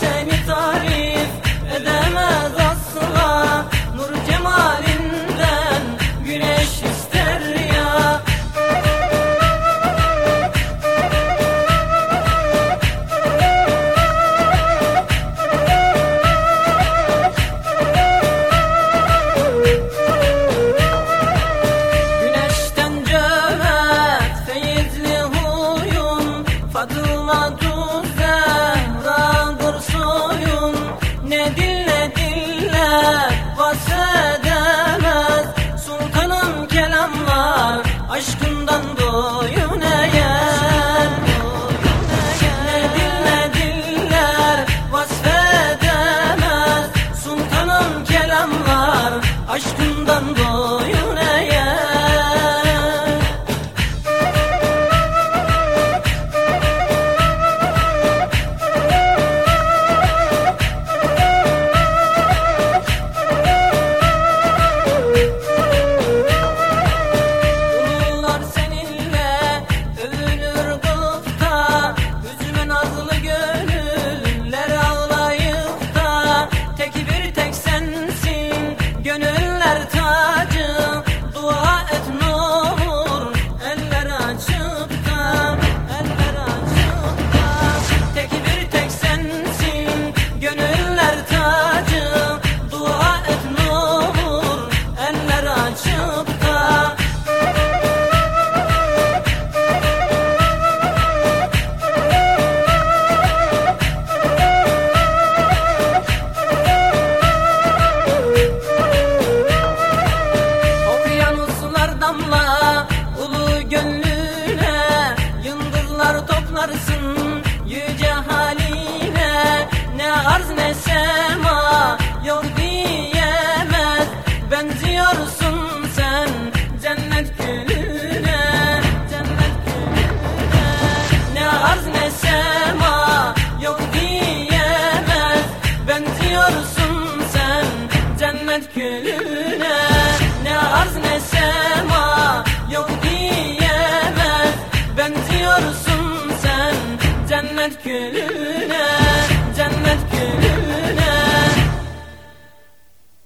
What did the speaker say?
time aşkından doyamam damla ulu gönlüne Yıldızlar toplarsın yüce haline. Ne arz ne sema yok diyemez Benziyorsun sen cennet gülüne Cennet gülüne. Ne arz ne sema yok diyemez Benziyorsun sen cennet gülüne. Ne arz ne sema kıyamet günü